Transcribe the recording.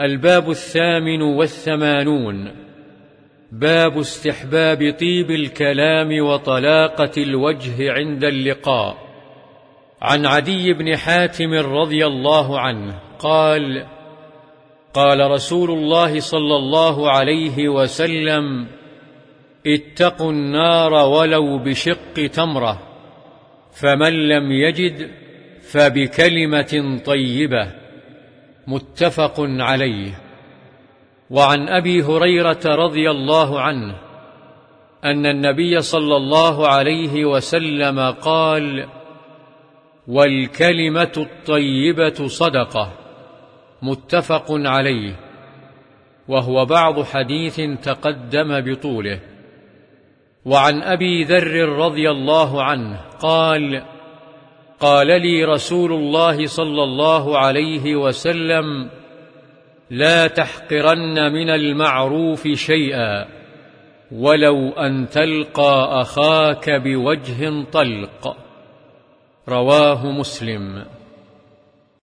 الباب الثامن والثمانون. باب استحباب طيب الكلام وطلاقة الوجه عند اللقاء. عن عدي بن حاتم رضي الله عنه قال قال رسول الله صلى الله عليه وسلم اتقوا النار ولو بشق تمرة فمن لم يجد فبكلمة طيبة. متفق عليه. وعن أبي هريرة رضي الله عنه أن النبي صلى الله عليه وسلم قال والكلمة الطيبة صدقة. متفق عليه. وهو بعض حديث تقدم بطوله. وعن أبي ذر رضي الله عنه قال قال لي رسول الله صلى الله عليه وسلم لا تحقرن من المعروف شيئا ولو أن تلقى أخاك بوجه طلق. رواه مسلم.